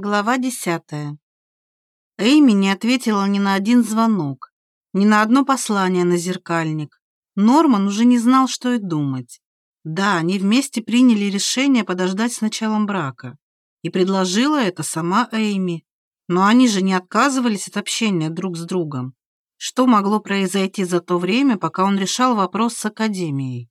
Глава десятая. Эйми не ответила ни на один звонок, ни на одно послание на зеркальник. Норман уже не знал, что и думать. Да, они вместе приняли решение подождать с началом брака. И предложила это сама Эйми. Но они же не отказывались от общения друг с другом. Что могло произойти за то время, пока он решал вопрос с Академией?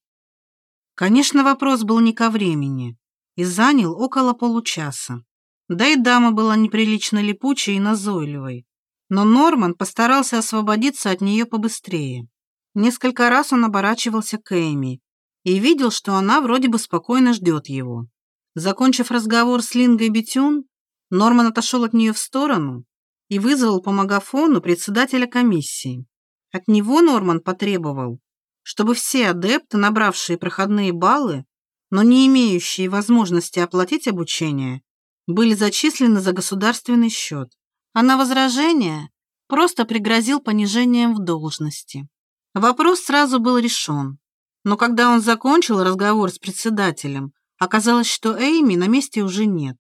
Конечно, вопрос был не ко времени и занял около получаса. Да и дама была неприлично липучей и назойливой. Но Норман постарался освободиться от нее побыстрее. Несколько раз он оборачивался к Эми и видел, что она вроде бы спокойно ждет его. Закончив разговор с Лингой Бетюн, Норман отошел от нее в сторону и вызвал по магафону председателя комиссии. От него Норман потребовал, чтобы все адепты, набравшие проходные баллы, но не имеющие возможности оплатить обучение, были зачислены за государственный счет, а на возражение просто пригрозил понижением в должности. Вопрос сразу был решен, но когда он закончил разговор с председателем, оказалось, что Эйми на месте уже нет.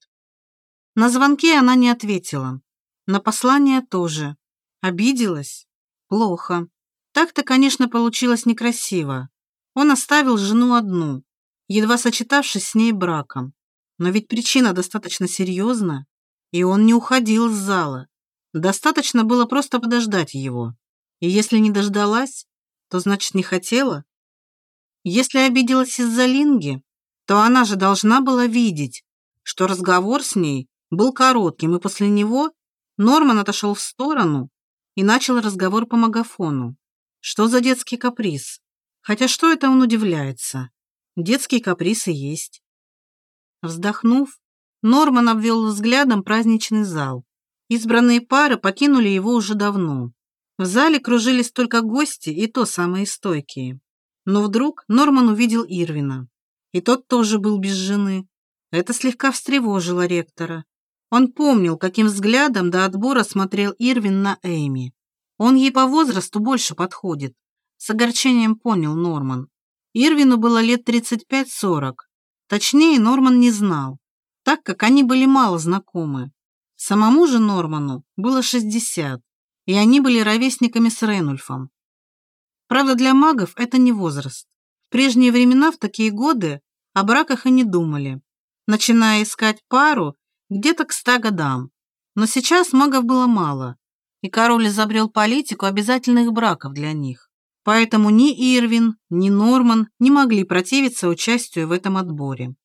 На звонки она не ответила, на послание тоже. Обиделась? Плохо. Так-то, конечно, получилось некрасиво. Он оставил жену одну, едва сочетавшись с ней браком. Но ведь причина достаточно серьезна, и он не уходил из зала. Достаточно было просто подождать его. И если не дождалась, то значит не хотела. Если обиделась из-за Линги, то она же должна была видеть, что разговор с ней был коротким, и после него Норман отошел в сторону и начал разговор по магафону. Что за детский каприз? Хотя что это он удивляется? Детский каприз и есть. Вздохнув, Норман обвел взглядом праздничный зал. Избранные пары покинули его уже давно. В зале кружились только гости, и то самые стойкие. Но вдруг Норман увидел Ирвина. И тот тоже был без жены. Это слегка встревожило ректора. Он помнил, каким взглядом до отбора смотрел Ирвин на Эйми. Он ей по возрасту больше подходит. С огорчением понял Норман. Ирвину было лет 35-40, Точнее, Норман не знал, так как они были мало знакомы. Самому же Норману было 60, и они были ровесниками с Рейнульфом. Правда, для магов это не возраст. В прежние времена, в такие годы, о браках и не думали, начиная искать пару где-то к ста годам. Но сейчас магов было мало, и король изобрел политику обязательных браков для них. Поэтому ни Ирвин, ни Норман не могли противиться участию в этом отборе.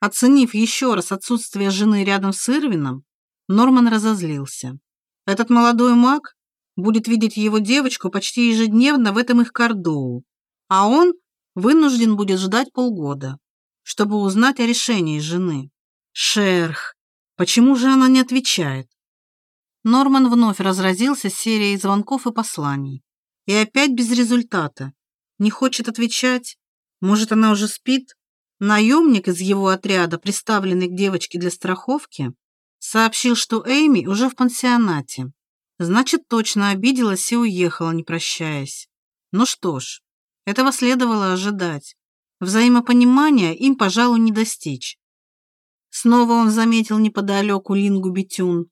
Оценив еще раз отсутствие жены рядом с Ирвином, Норман разозлился. Этот молодой маг будет видеть его девочку почти ежедневно в этом их кордоу, а он вынужден будет ждать полгода, чтобы узнать о решении жены. Шерх, почему же она не отвечает? Норман вновь разразился серией звонков и посланий. И опять без результата. Не хочет отвечать. Может, она уже спит? Наемник из его отряда, приставленный к девочке для страховки, сообщил, что Эйми уже в пансионате. Значит, точно обиделась и уехала, не прощаясь. Ну что ж, этого следовало ожидать. Взаимопонимания им, пожалуй, не достичь. Снова он заметил неподалеку Лингу Бетюн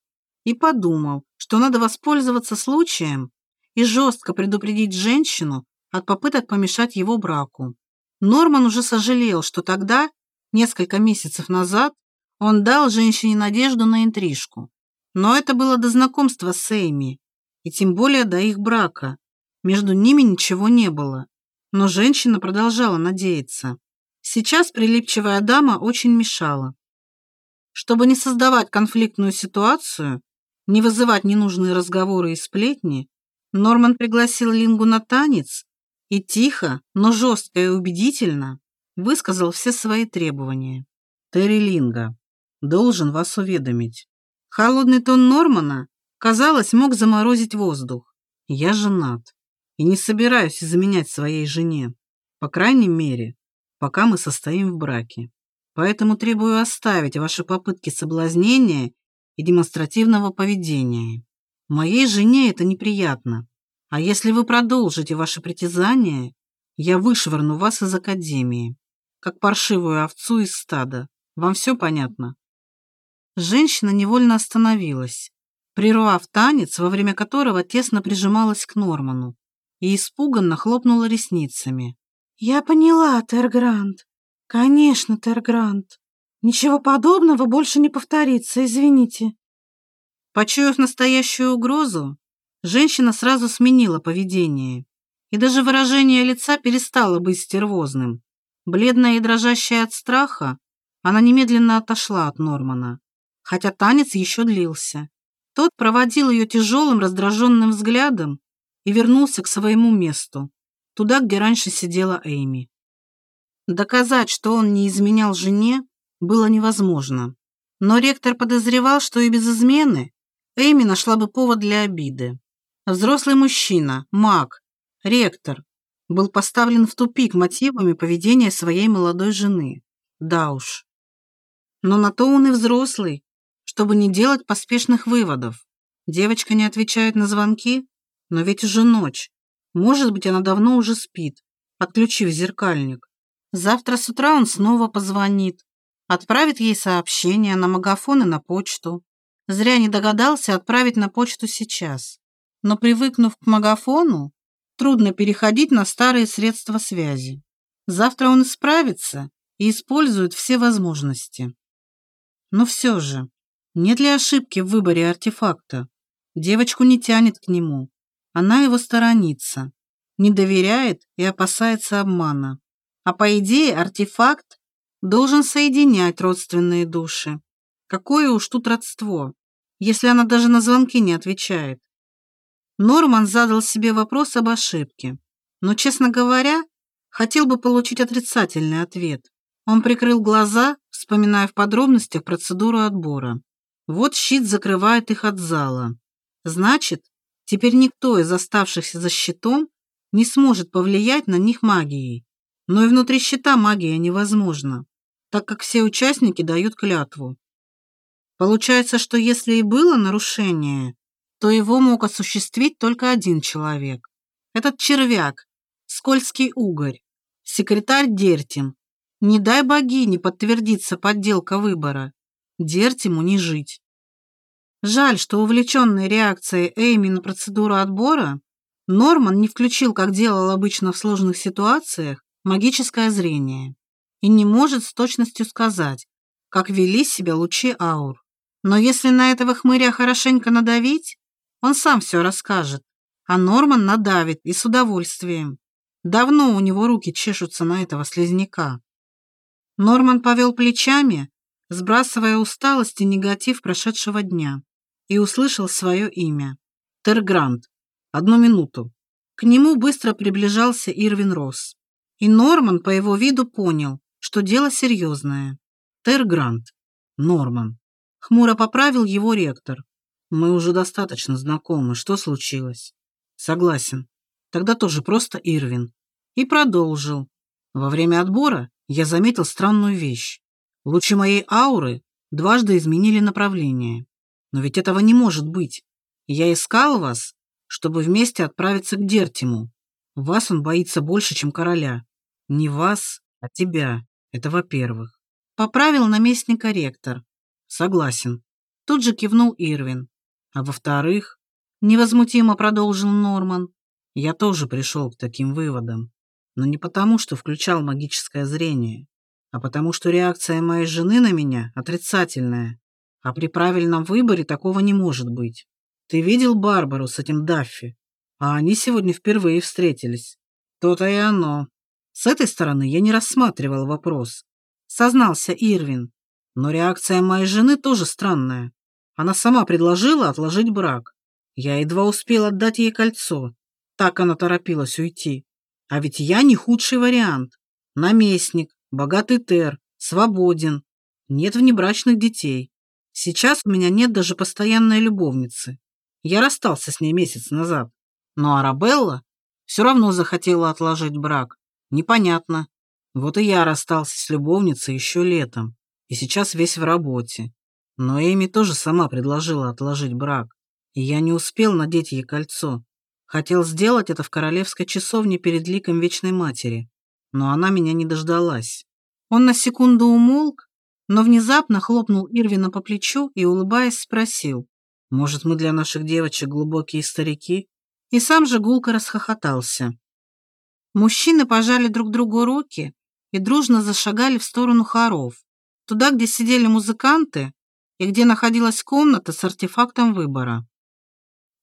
и подумал, что надо воспользоваться случаем и жестко предупредить женщину от попыток помешать его браку. Норман уже сожалел, что тогда, несколько месяцев назад, он дал женщине надежду на интрижку. Но это было до знакомства с Эйми, и тем более до их брака. Между ними ничего не было. Но женщина продолжала надеяться. Сейчас прилипчивая дама очень мешала. Чтобы не создавать конфликтную ситуацию, не вызывать ненужные разговоры и сплетни, Норман пригласил Лингу на танец и тихо, но жестко и убедительно высказал все свои требования. «Терри Линга, должен вас уведомить». Холодный тон Нормана, казалось, мог заморозить воздух. «Я женат и не собираюсь изменять своей жене, по крайней мере, пока мы состоим в браке. Поэтому требую оставить ваши попытки соблазнения и демонстративного поведения. Моей жене это неприятно. А если вы продолжите ваши притязания, я вышвырну вас из академии, как паршивую овцу из стада. Вам все понятно?» Женщина невольно остановилась, прервав танец, во время которого тесно прижималась к Норману, и испуганно хлопнула ресницами. «Я поняла, Тергрант. Конечно, Тергрант. Ничего подобного больше не повторится, извините». Почуяв настоящую угрозу, женщина сразу сменила поведение, и даже выражение лица перестало быть стервозным. Бледная и дрожащая от страха, она немедленно отошла от Нормана, хотя танец еще длился. Тот проводил ее тяжелым раздраженным взглядом и вернулся к своему месту, туда, где раньше сидела Эйми. Доказать, что он не изменял жене, было невозможно. Но ректор подозревал, что и без измены Эйми нашла бы повод для обиды. Взрослый мужчина, маг, ректор, был поставлен в тупик мотивами поведения своей молодой жены. Да уж. Но на то он и взрослый, чтобы не делать поспешных выводов. Девочка не отвечает на звонки, но ведь уже ночь. Может быть, она давно уже спит, отключив зеркальник. Завтра с утра он снова позвонит, отправит ей сообщение на магафон и на почту. Зря не догадался отправить на почту сейчас. Но привыкнув к магафону, трудно переходить на старые средства связи. Завтра он исправится и использует все возможности. Но все же, нет ли ошибки в выборе артефакта? Девочку не тянет к нему. Она его сторонится, не доверяет и опасается обмана. А по идее артефакт должен соединять родственные души. Какое уж тут родство если она даже на звонки не отвечает. Норман задал себе вопрос об ошибке, но, честно говоря, хотел бы получить отрицательный ответ. Он прикрыл глаза, вспоминая в подробностях процедуру отбора. Вот щит закрывает их от зала. Значит, теперь никто из оставшихся за щитом не сможет повлиять на них магией. Но и внутри щита магия невозможна, так как все участники дают клятву. Получается, что если и было нарушение, то его мог осуществить только один человек. Этот червяк, скользкий угорь, секретарь Дертим. Не дай богине подтвердиться подделка выбора. Дертиму не жить. Жаль, что увлеченный реакцией Эйми на процедуру отбора, Норман не включил, как делал обычно в сложных ситуациях, магическое зрение и не может с точностью сказать, как вели себя лучи аур. Но если на этого хмыря хорошенько надавить, он сам все расскажет, а Норман надавит и с удовольствием. Давно у него руки чешутся на этого слизняка. Норман повел плечами, сбрасывая усталость и негатив прошедшего дня, и услышал свое имя. Тергрант. Одну минуту. К нему быстро приближался Ирвин Росс. И Норман по его виду понял, что дело серьезное. Тергрант. Норман. Хмуро поправил его ректор. Мы уже достаточно знакомы. Что случилось? Согласен. Тогда тоже просто Ирвин. И продолжил. Во время отбора я заметил странную вещь. Лучи моей ауры дважды изменили направление. Но ведь этого не может быть. Я искал вас, чтобы вместе отправиться к Дертиму. Вас он боится больше, чем короля. Не вас, а тебя. Это во-первых. Поправил наместника ректор. Согласен. Тут же кивнул Ирвин. А во-вторых, невозмутимо продолжил Норман, я тоже пришел к таким выводам. Но не потому, что включал магическое зрение, а потому, что реакция моей жены на меня отрицательная. А при правильном выборе такого не может быть. Ты видел Барбару с этим Даффи? А они сегодня впервые встретились. То-то и оно. С этой стороны я не рассматривал вопрос. Сознался Ирвин. Но реакция моей жены тоже странная. Она сама предложила отложить брак. Я едва успел отдать ей кольцо. Так она торопилась уйти. А ведь я не худший вариант. Наместник, богатый тер, свободен. Нет внебрачных детей. Сейчас у меня нет даже постоянной любовницы. Я расстался с ней месяц назад. Но Арабелла все равно захотела отложить брак. Непонятно. Вот и я расстался с любовницей еще летом и сейчас весь в работе. Но Эми тоже сама предложила отложить брак, и я не успел надеть ей кольцо. Хотел сделать это в королевской часовне перед ликом Вечной Матери, но она меня не дождалась. Он на секунду умолк, но внезапно хлопнул Ирвина по плечу и, улыбаясь, спросил, «Может, мы для наших девочек глубокие старики?» И сам же гулко расхохотался. Мужчины пожали друг другу руки и дружно зашагали в сторону хоров, туда, где сидели музыканты и где находилась комната с артефактом выбора.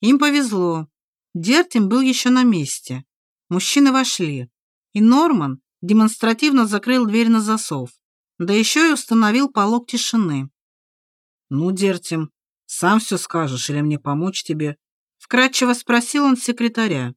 Им повезло. Дертим был еще на месте. Мужчины вошли, и Норман демонстративно закрыл дверь на засов, да еще и установил полог тишины. «Ну, Дертим, сам все скажешь или мне помочь тебе?» Вкратчиво спросил он секретаря.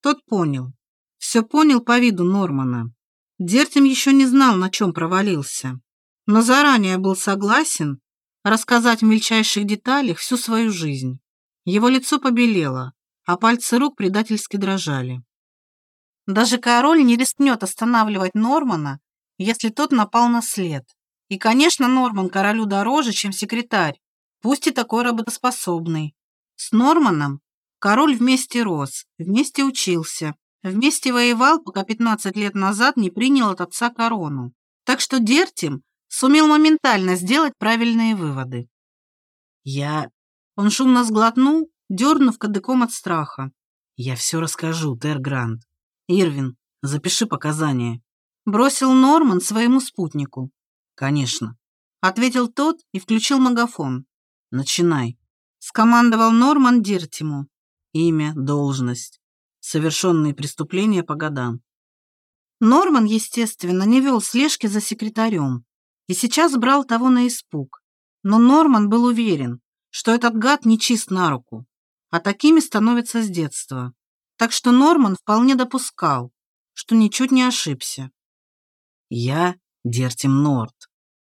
Тот понял. Все понял по виду Нормана. Дертим еще не знал, на чем провалился, но заранее был согласен рассказать в мельчайших деталях всю свою жизнь. Его лицо побелело, а пальцы рук предательски дрожали. Даже король не рискнет останавливать Нормана, если тот напал на след. И, конечно, Норман королю дороже, чем секретарь, пусть и такой работоспособный. С Норманом король вместе рос, вместе учился, вместе воевал, пока 15 лет назад не принял от отца корону. Так что Дертим сумел моментально сделать правильные выводы. «Я...» Он шумно сглотнул, дернув кадыком от страха. «Я все расскажу, Тер Грант. Ирвин, запиши показания». Бросил Норман своему спутнику. «Конечно», — ответил тот и включил магафон. «Начинай», — скомандовал Норман Диртиму. «Имя, должность, совершенные преступления по годам». Норман, естественно, не вел слежки за секретарем и сейчас брал того на испуг. Но Норман был уверен, что этот гад не чист на руку, а такими становятся с детства. Так что Норман вполне допускал, что ничуть не ошибся. Я Дертим Норт,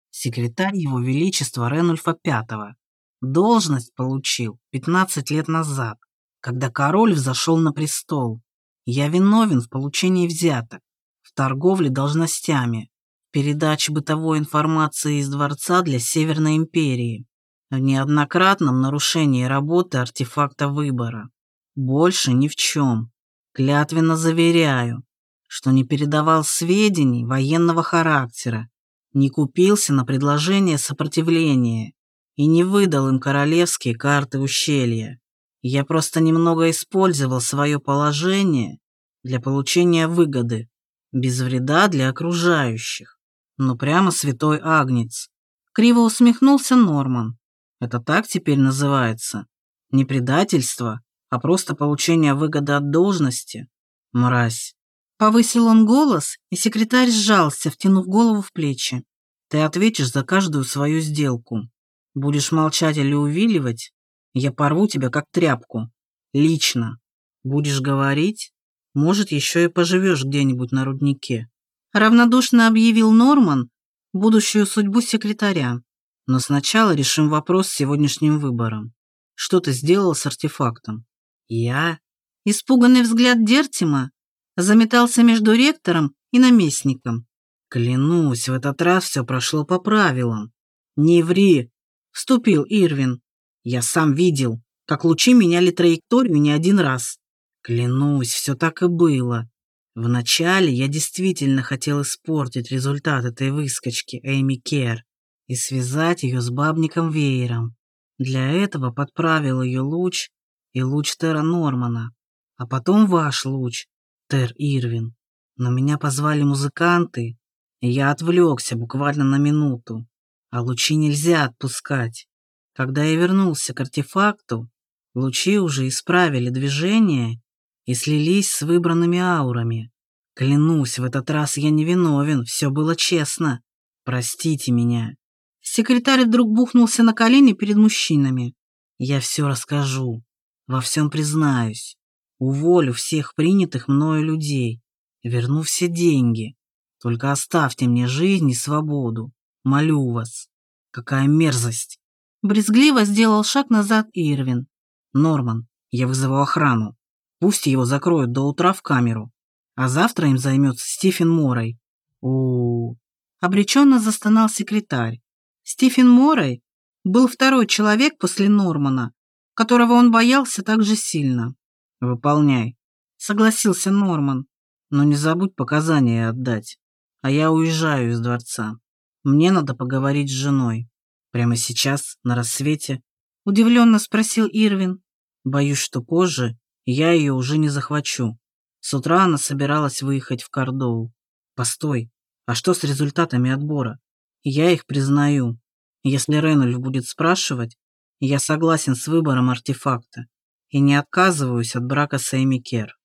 секретарь Его Величества Ренульфа V. Должность получил 15 лет назад, когда король взошел на престол. Я виновен в получении взяток, в торговле должностями, передаче бытовой информации из дворца для Северной империи, в неоднократном нарушении работы артефакта выбора. Больше ни в чем. Клятвенно заверяю, что не передавал сведений военного характера, не купился на предложение сопротивления и не выдал им королевские карты ущелья. Я просто немного использовал свое положение для получения выгоды, без вреда для окружающих. Ну прямо святой агнец. Криво усмехнулся Норман. Это так теперь называется? Не предательство, а просто получение выгоды от должности? Мразь. Повысил он голос, и секретарь сжался, втянув голову в плечи. Ты ответишь за каждую свою сделку. Будешь молчать или увиливать, я порву тебя как тряпку. Лично. Будешь говорить, может, еще и поживешь где-нибудь на руднике. Равнодушно объявил Норман будущую судьбу секретаря. Но сначала решим вопрос с сегодняшним выбором. Что ты сделал с артефактом? Я? Испуганный взгляд Дертима заметался между ректором и наместником. Клянусь, в этот раз все прошло по правилам. Не ври, вступил Ирвин. Я сам видел, как лучи меняли траекторию не один раз. Клянусь, все так и было. Вначале я действительно хотел испортить результат этой выскочки Эми Кер и связать ее с бабником веером. Для этого подправил ее луч и луч Тера Нормана, а потом ваш луч, Тер Ирвин. Но меня позвали музыканты, и я отвлекся буквально на минуту. А лучи нельзя отпускать. Когда я вернулся к артефакту, лучи уже исправили движение и слились с выбранными аурами. Клянусь, в этот раз я не виновен, все было честно. Простите меня. Секретарь вдруг бухнулся на колени перед мужчинами. Я все расскажу, во всем признаюсь. Уволю всех принятых мною людей. Верну все деньги. Только оставьте мне жизнь и свободу. Молю вас. Какая мерзость. Брезгливо сделал шаг назад Ирвин. Норман, я вызову охрану. Пусть его закроют до утра в камеру. А завтра им займется Стивен Морой. О, обреченно застонал секретарь. Стивен Морой был второй человек после Нормана, которого он боялся так же сильно. «Выполняй», — согласился Норман. «Но не забудь показания отдать, а я уезжаю из дворца». Мне надо поговорить с женой. Прямо сейчас, на рассвете?» Удивленно спросил Ирвин. «Боюсь, что позже я ее уже не захвачу. С утра она собиралась выехать в Кордову. Постой, а что с результатами отбора? Я их признаю. Если Ренульф будет спрашивать, я согласен с выбором артефакта и не отказываюсь от брака с Эми Кер.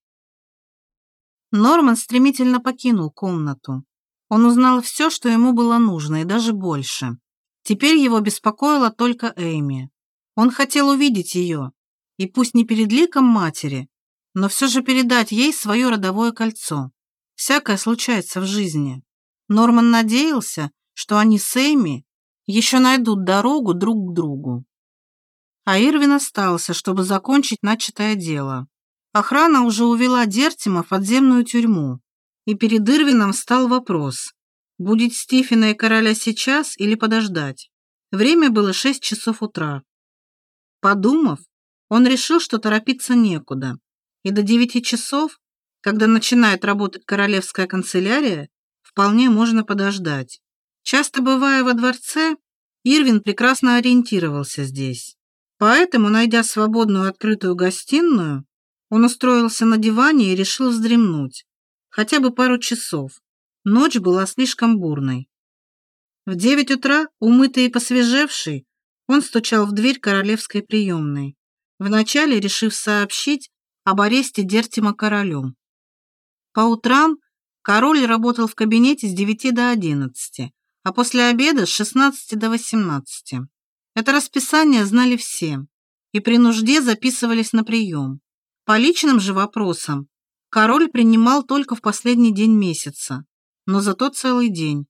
Норман стремительно покинул комнату. Он узнал все, что ему было нужно, и даже больше. Теперь его беспокоила только Эми. Он хотел увидеть ее, и пусть не перед ликом матери, но все же передать ей свое родовое кольцо. Всякое случается в жизни. Норман надеялся, что они с Эми еще найдут дорогу друг к другу. А Ирвин остался, чтобы закончить начатое дело. Охрана уже увела Дертима в подземную тюрьму, и перед Ирвином встал вопрос, будет Стифена и короля сейчас или подождать. Время было 6 часов утра. Подумав, он решил, что торопиться некуда, и до 9 часов, когда начинает работать королевская канцелярия, вполне можно подождать. Часто бывая во дворце, Ирвин прекрасно ориентировался здесь. Поэтому, найдя свободную открытую гостиную, он устроился на диване и решил вздремнуть. Хотя бы пару часов. Ночь была слишком бурной. В девять утра, умытый и посвежевший, он стучал в дверь королевской приемной, вначале решив сообщить об аресте Дертима королем. По утрам король работал в кабинете с 9 до 11, а после обеда с 16 до 18. Это расписание знали все и при нужде записывались на прием. По личным же вопросам король принимал только в последний день месяца, но зато целый день.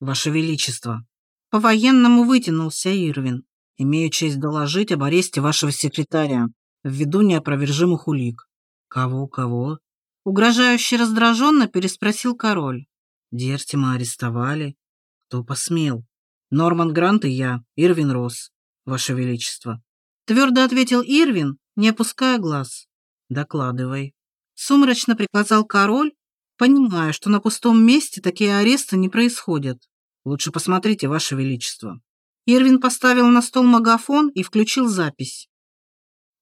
«Ваше Величество!» По-военному вытянулся Ирвин. «Имею честь доложить об аресте вашего секретаря ввиду неопровержимых улик». «Кого, кого?» Угрожающе раздраженно переспросил король. «Дертима арестовали? Кто посмел?» «Норман Грант и я, Ирвин Росс, ваше величество». Твердо ответил Ирвин, не опуская глаз. «Докладывай». Сумрачно приказал король, понимая, что на пустом месте такие аресты не происходят. Лучше посмотрите, Ваше Величество. Ирвин поставил на стол магафон и включил запись.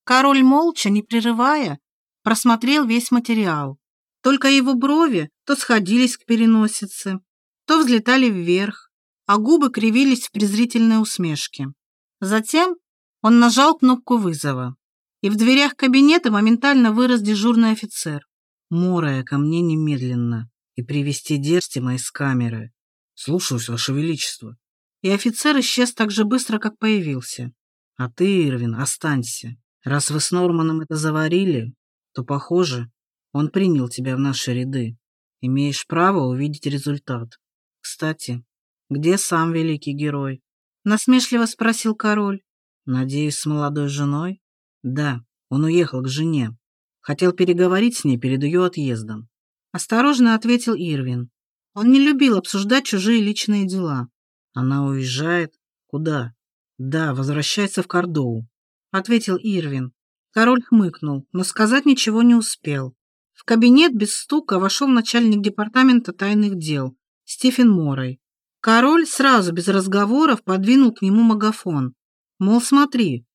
Король молча, не прерывая, просмотрел весь материал. Только его брови то сходились к переносице, то взлетали вверх, а губы кривились в презрительной усмешке. Затем он нажал кнопку вызова, и в дверях кабинета моментально вырос дежурный офицер. Морая ко мне немедленно и привести Дерстима из камеры. Слушаюсь, Ваше Величество. И офицер исчез так же быстро, как появился. А ты, Ирвин, останься. Раз вы с Норманом это заварили, то, похоже, он принял тебя в наши ряды. Имеешь право увидеть результат. Кстати, где сам великий герой? Насмешливо спросил король. Надеюсь, с молодой женой? Да, он уехал к жене. Хотел переговорить с ней перед ее отъездом. Осторожно ответил Ирвин. Он не любил обсуждать чужие личные дела. Она уезжает? Куда? Да, возвращается в Кордоу, ответил Ирвин. Король хмыкнул, но сказать ничего не успел. В кабинет без стука вошел начальник департамента тайных дел Стивен Морой. Король сразу без разговоров подвинул к нему магафон. Мол, смотри.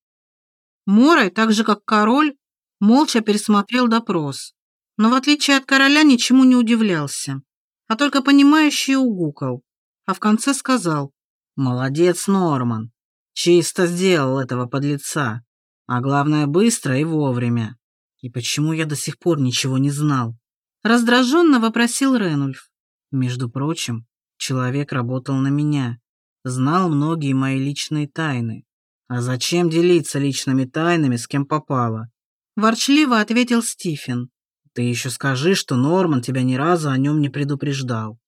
Морой, так же как король, молча пересмотрел допрос, но в отличие от короля ничему не удивлялся, а только понимающий угукал, а в конце сказал «Молодец, Норман, чисто сделал этого подлеца, а главное быстро и вовремя. И почему я до сих пор ничего не знал?» Раздраженно вопросил Ренульф. Между прочим, человек работал на меня, знал многие мои личные тайны. А зачем делиться личными тайнами с кем попало? Ворчливо ответил Стивен. Ты еще скажи, что Норман тебя ни разу о нем не предупреждал.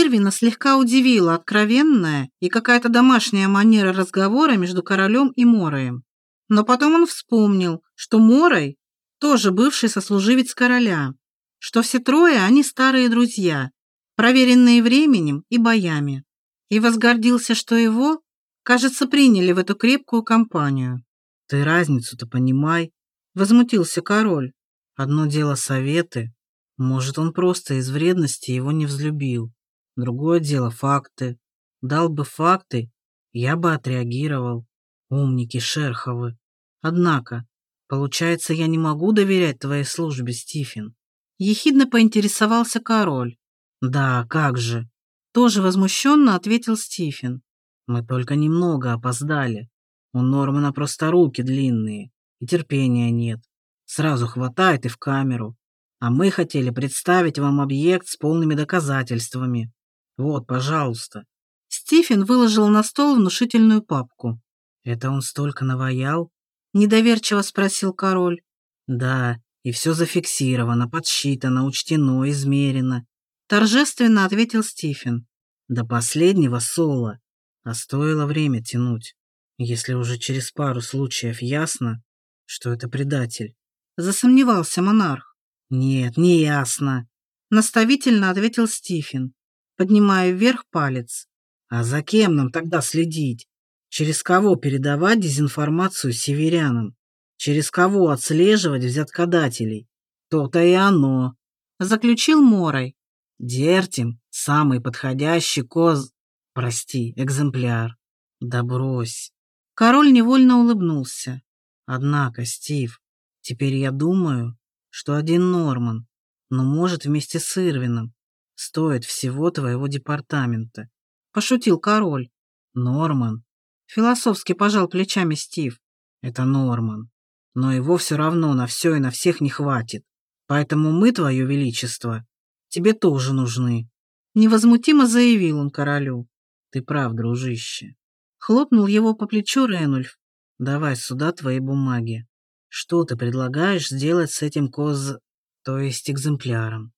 Ирвина слегка удивила откровенная и какая-то домашняя манера разговора между королем и Мороем. Но потом он вспомнил, что Морой тоже бывший сослуживец короля, что все трое они старые друзья, проверенные временем и боями, и возгордился, что его, кажется, приняли в эту крепкую компанию. Ты разницу-то понимай, Возмутился король. Одно дело советы. Может, он просто из вредности его не взлюбил. Другое дело факты. Дал бы факты, я бы отреагировал. Умники Шерховы. Однако, получается, я не могу доверять твоей службе, Стивен. Ехидно поинтересовался король. Да, как же. Тоже возмущенно ответил Стивен. Мы только немного опоздали. У Нормана просто руки длинные, и терпения нет. Сразу хватает и в камеру. А мы хотели представить вам объект с полными доказательствами. Вот, пожалуйста. Стивен выложил на стол внушительную папку. Это он столько наваял? Недоверчиво спросил король. Да, и все зафиксировано, подсчитано, учтено, измерено. Торжественно ответил Стивен. До последнего соло. А стоило время тянуть, если уже через пару случаев ясно, что это предатель. Засомневался монарх. Нет, не ясно. Наставительно ответил Стивен, поднимая вверх палец. А за кем нам тогда следить? Через кого передавать дезинформацию северянам? Через кого отслеживать взяткодателей? То-то и оно. Заключил Морой. Дертим – самый подходящий коз... Прости, экземпляр. Да брось. Король невольно улыбнулся. Однако, Стив, теперь я думаю, что один Норман, но может вместе с Ирвином, стоит всего твоего департамента. Пошутил король. Норман. Философски пожал плечами Стив. Это Норман. Но его все равно на все и на всех не хватит. Поэтому мы, твое величество, тебе тоже нужны. Невозмутимо заявил он королю. Ты прав, дружище. Хлопнул его по плечу Ренульф. Давай сюда твои бумаги. Что ты предлагаешь сделать с этим коз... то есть экземпляром?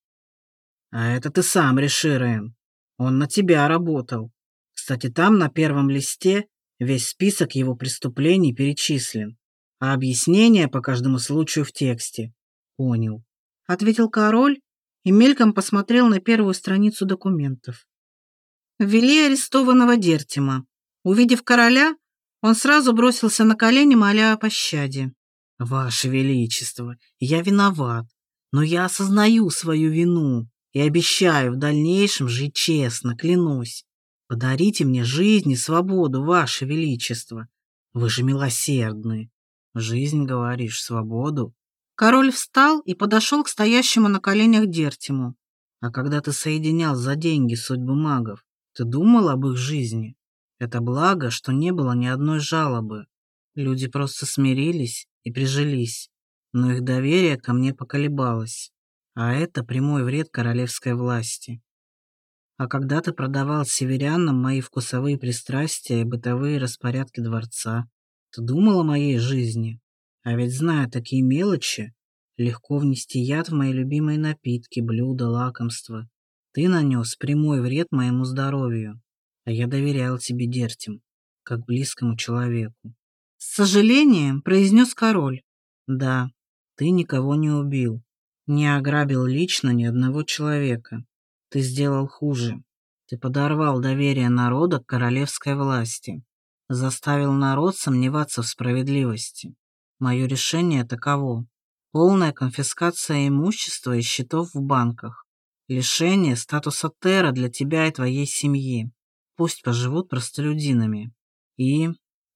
А это ты сам реши, Рен. Он на тебя работал. Кстати, там на первом листе весь список его преступлений перечислен, а объяснение по каждому случаю в тексте. Понял. Ответил король и мельком посмотрел на первую страницу документов. Ввели арестованного Дертима. Увидев короля, он сразу бросился на колени, моля о пощаде. «Ваше Величество, я виноват, но я осознаю свою вину и обещаю в дальнейшем жить честно, клянусь. Подарите мне жизнь и свободу, Ваше Величество. Вы же милосердны. Жизнь, говоришь, свободу?» Король встал и подошел к стоящему на коленях Дертиму. «А когда ты соединял за деньги судьбы магов, ты думал об их жизни? Это благо, что не было ни одной жалобы. Люди просто смирились и прижились, но их доверие ко мне поколебалось. А это прямой вред королевской власти. А когда ты продавал северянам мои вкусовые пристрастия и бытовые распорядки дворца, ты думал о моей жизни? А ведь, зная такие мелочи, легко внести яд в мои любимые напитки, блюда, лакомства. Ты нанес прямой вред моему здоровью, а я доверял тебе, Дертим, как близкому человеку. С сожалением произнес король. Да, ты никого не убил, не ограбил лично ни одного человека. Ты сделал хуже. Ты подорвал доверие народа к королевской власти, заставил народ сомневаться в справедливости. Мое решение таково. Полная конфискация имущества и счетов в банках. Лишение статуса Тера для тебя и твоей семьи. Пусть поживут простолюдинами. И...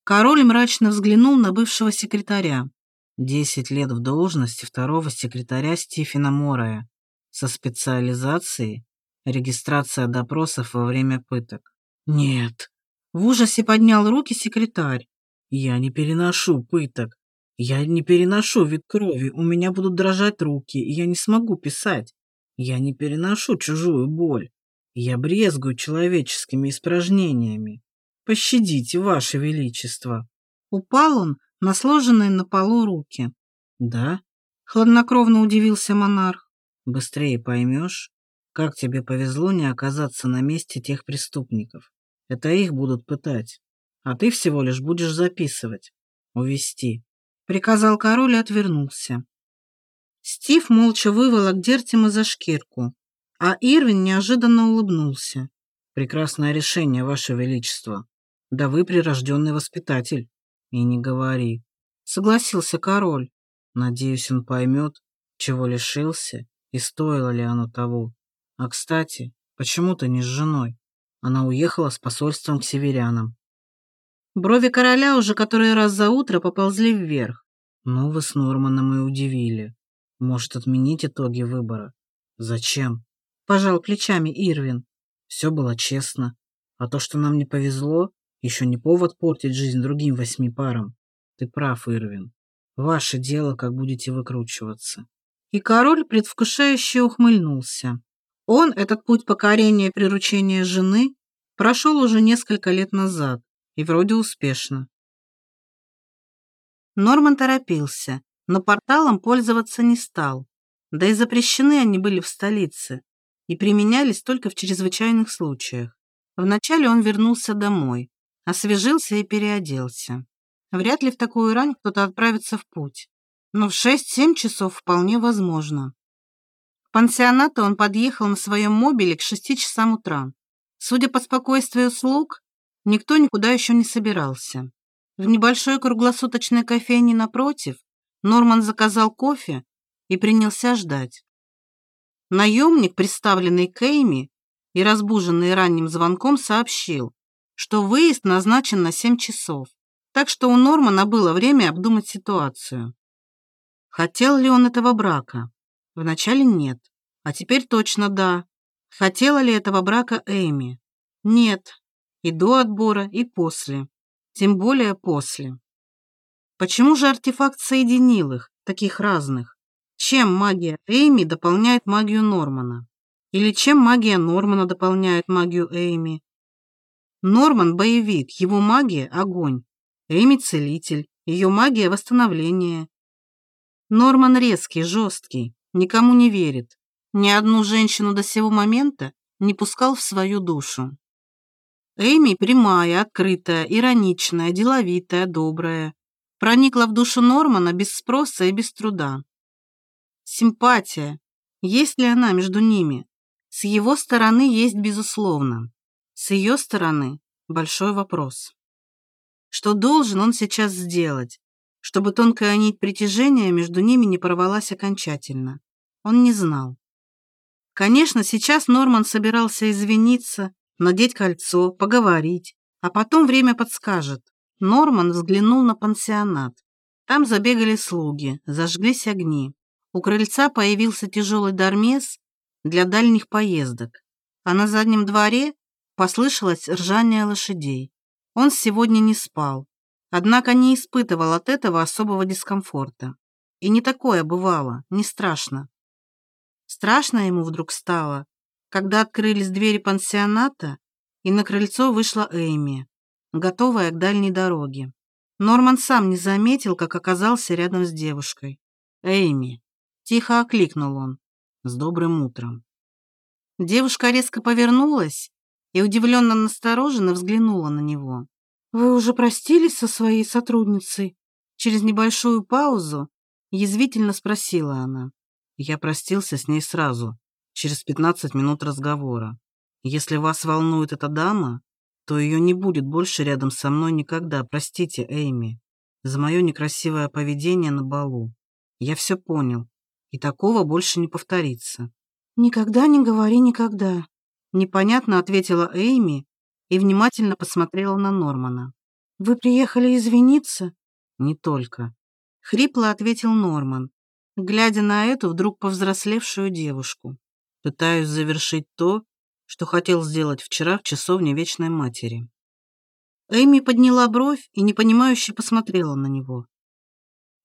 Король мрачно взглянул на бывшего секретаря. Десять лет в должности второго секретаря Стивена Морая со специализацией регистрация допросов во время пыток. Нет. В ужасе поднял руки секретарь. Я не переношу пыток. Я не переношу вид крови. У меня будут дрожать руки, и я не смогу писать. Я не переношу чужую боль. Я брезгую человеческими испражнениями. Пощадите, Ваше Величество. Упал он на сложенные на полу руки. Да? Хладнокровно удивился монарх. Быстрее поймешь, как тебе повезло не оказаться на месте тех преступников. Это их будут пытать. А ты всего лишь будешь записывать. Увести. Приказал король и отвернулся. Стив молча выволок Дертима за шкирку, а Ирвин неожиданно улыбнулся. «Прекрасное решение, Ваше Величество. Да вы прирожденный воспитатель. И не говори. Согласился король. Надеюсь, он поймет, чего лишился и стоило ли оно того. А, кстати, Почему ты не с женой? Она уехала с посольством к северянам. Брови короля уже который раз за утро поползли вверх. Ну, вы с Норманом и удивили. Может, отменить итоги выбора? Зачем? Пожал плечами Ирвин. Все было честно. А то, что нам не повезло, еще не повод портить жизнь другим восьми парам. Ты прав, Ирвин. Ваше дело, как будете выкручиваться. И король предвкушающе ухмыльнулся. Он этот путь покорения и приручения жены прошел уже несколько лет назад, и вроде успешно. Норман торопился, но порталом пользоваться не стал. Да и запрещены они были в столице и применялись только в чрезвычайных случаях. Вначале он вернулся домой, освежился и переоделся. Вряд ли в такую рань кто-то отправится в путь, но в 6-7 часов вполне возможно. К пансионату он подъехал на своем мобиле к 6 часам утра. Судя по спокойствию слуг, никто никуда еще не собирался. В небольшой круглосуточной кофейне напротив Норман заказал кофе и принялся ждать. Наемник, представленный Кейми и разбуженный ранним звонком, сообщил, что выезд назначен на 7 часов, так что у Нормана было время обдумать ситуацию. Хотел ли он этого брака? Вначале нет, а теперь точно да. Хотела ли этого брака Эми? Нет. И до отбора, и после. Тем более после. Почему же артефакт соединил их, таких разных? Чем магия Эми дополняет магию Нормана? Или чем магия Нормана дополняет магию Эми? Норман – боевик, его магия – огонь. Эми – целитель, ее магия – восстановление. Норман резкий, жесткий, никому не верит. Ни одну женщину до сего момента не пускал в свою душу. Эми прямая, открытая, ироничная, деловитая, добрая. Проникла в душу Нормана без спроса и без труда. Симпатия. Есть ли она между ними? С его стороны есть безусловно. С ее стороны большой вопрос. Что должен он сейчас сделать? чтобы тонкая нить притяжения между ними не порвалась окончательно. Он не знал. Конечно, сейчас Норман собирался извиниться, надеть кольцо, поговорить, а потом время подскажет. Норман взглянул на пансионат. Там забегали слуги, зажглись огни. У крыльца появился тяжелый дармес для дальних поездок, а на заднем дворе послышалось ржание лошадей. Он сегодня не спал, Однако не испытывал от этого особого дискомфорта. И не такое бывало, не страшно. Страшно ему вдруг стало, когда открылись двери пансионата, и на крыльцо вышла Эйми, готовая к дальней дороге. Норман сам не заметил, как оказался рядом с девушкой. «Эйми!» – тихо окликнул он. «С добрым утром!» Девушка резко повернулась и удивленно настороженно взглянула на него. «Вы уже простились со своей сотрудницей?» Через небольшую паузу язвительно спросила она. Я простился с ней сразу, через 15 минут разговора. Если вас волнует эта дама, то ее не будет больше рядом со мной никогда, простите, Эйми, за мое некрасивое поведение на балу. Я все понял, и такого больше не повторится. «Никогда не говори никогда», — непонятно ответила Эйми, и внимательно посмотрела на Нормана. «Вы приехали извиниться?» «Не только», — хрипло ответил Норман, глядя на эту вдруг повзрослевшую девушку. «Пытаюсь завершить то, что хотел сделать вчера в часовне Вечной Матери». Эми подняла бровь и непонимающе посмотрела на него.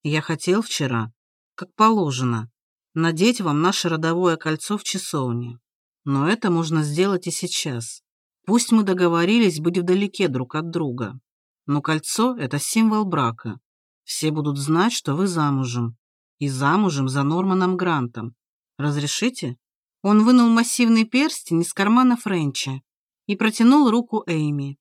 «Я хотел вчера, как положено, надеть вам наше родовое кольцо в часовне. Но это можно сделать и сейчас. Пусть мы договорились быть вдалеке друг от друга, но кольцо — это символ брака. Все будут знать, что вы замужем. И замужем за Норманом Грантом. Разрешите?» Он вынул массивный перстень из кармана Френча и протянул руку Эйми.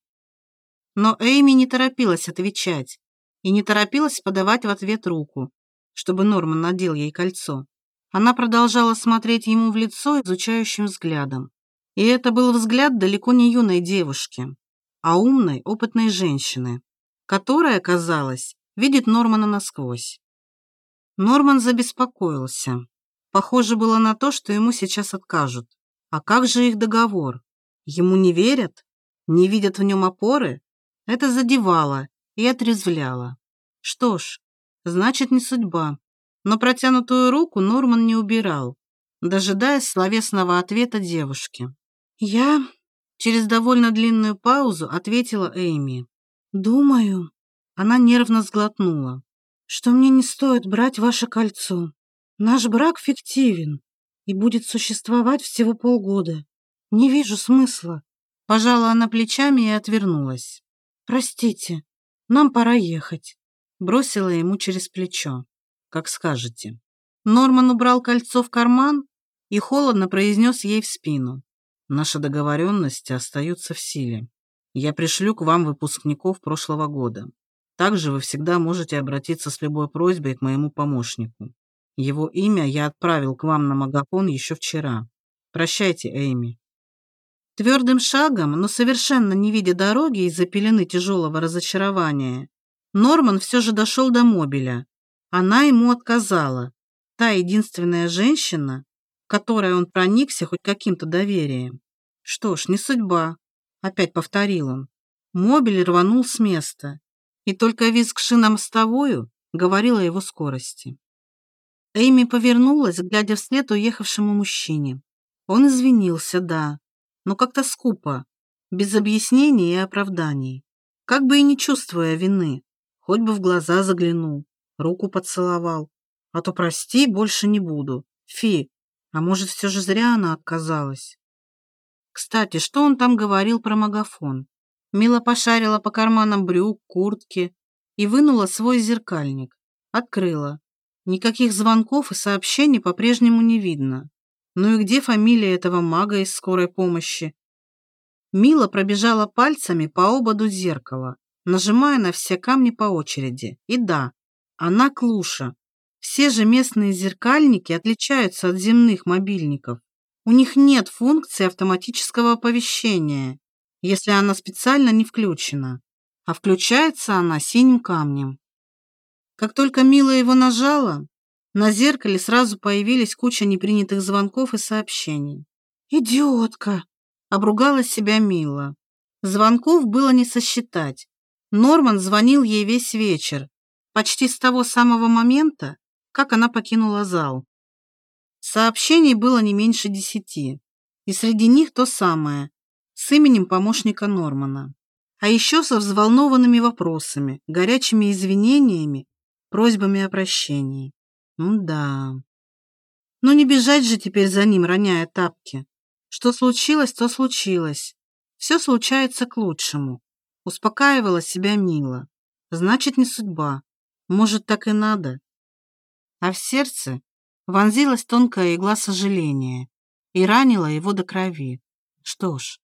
Но Эйми не торопилась отвечать и не торопилась подавать в ответ руку, чтобы Норман надел ей кольцо. Она продолжала смотреть ему в лицо изучающим взглядом. И это был взгляд далеко не юной девушки, а умной, опытной женщины, которая, казалось, видит Нормана насквозь. Норман забеспокоился. Похоже было на то, что ему сейчас откажут. А как же их договор? Ему не верят? Не видят в нем опоры? Это задевало и отрезвляло. Что ж, значит, не судьба. Но протянутую руку Норман не убирал, дожидаясь словесного ответа девушки. «Я...» Через довольно длинную паузу ответила Эйми. «Думаю...» Она нервно сглотнула. «Что мне не стоит брать ваше кольцо. Наш брак фиктивен и будет существовать всего полгода. Не вижу смысла». Пожала она плечами и отвернулась. «Простите, нам пора ехать», — бросила ему через плечо. «Как скажете». Норман убрал кольцо в карман и холодно произнес ей в спину. «Наши договоренности остаются в силе. Я пришлю к вам выпускников прошлого года. Также вы всегда можете обратиться с любой просьбой к моему помощнику. Его имя я отправил к вам на магафон еще вчера. Прощайте, Эйми». Твердым шагом, но совершенно не видя дороги из-за пелены тяжелого разочарования, Норман все же дошел до мобиля. Она ему отказала. Та единственная женщина, которой он проникся хоть каким-то доверием. Что ж, не судьба, опять повторил он. Мобиль рванул с места, и только визг шина мостовую говорил о его скорости. Эйми повернулась, глядя вслед уехавшему мужчине. Он извинился, да, но как-то скупо, без объяснений и оправданий, как бы и не чувствуя вины, хоть бы в глаза заглянул, руку поцеловал. А то прости, больше не буду. Фи, а может, все же зря она отказалась. Кстати, что он там говорил про магафон? Мила пошарила по карманам брюк, куртки и вынула свой зеркальник. Открыла. Никаких звонков и сообщений по-прежнему не видно. Ну и где фамилия этого мага из скорой помощи? Мила пробежала пальцами по ободу зеркала, нажимая на все камни по очереди. И да, она клуша. Все же местные зеркальники отличаются от земных мобильников. У них нет функции автоматического оповещения, если она специально не включена, а включается она синим камнем. Как только Мила его нажала, на зеркале сразу появились куча непринятых звонков и сообщений. «Идиотка!» — обругала себя Мила. Звонков было не сосчитать. Норман звонил ей весь вечер, почти с того самого момента, как она покинула зал. Сообщений было не меньше десяти, и среди них то самое, с именем помощника Нормана. А еще со взволнованными вопросами, горячими извинениями, просьбами о прощении. Да. Но не бежать же теперь за ним, роняя тапки. Что случилось, то случилось. Все случается к лучшему. Успокаивала себя Мила. Значит, не судьба. Может, так и надо. А в сердце вонзилась тонкая игла сожаления и ранила его до крови. Что ж,